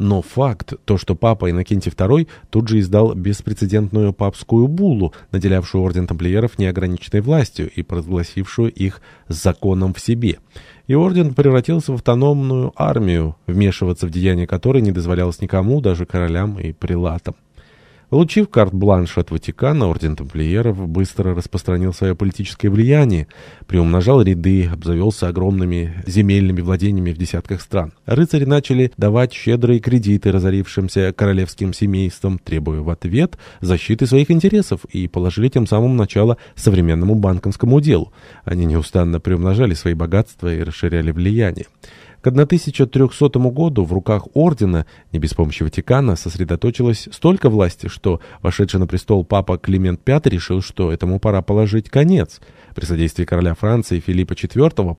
Но факт, то, что папа Иннокентий II тут же издал беспрецедентную папскую буллу, наделявшую орден тамплиеров неограниченной властью и провозгласившую их законом в себе. И орден превратился в автономную армию, вмешиваться в деяния которой не дозволялось никому, даже королям и прилатам. Получив карт-бланш от Ватикана, орден тамплиеров быстро распространил свое политическое влияние, приумножал ряды, обзавелся огромными земельными владениями в десятках стран. Рыцари начали давать щедрые кредиты разорившимся королевским семействам, требуя в ответ защиты своих интересов, и положили тем самым начало современному банковскому делу. Они неустанно приумножали свои богатства и расширяли влияние. К 1300 году в руках ордена, не без помощи Ватикана, сосредоточилось столько власти, что вошедший на престол папа Климент V решил, что этому пора положить конец. При содействии короля Франции Филиппа IV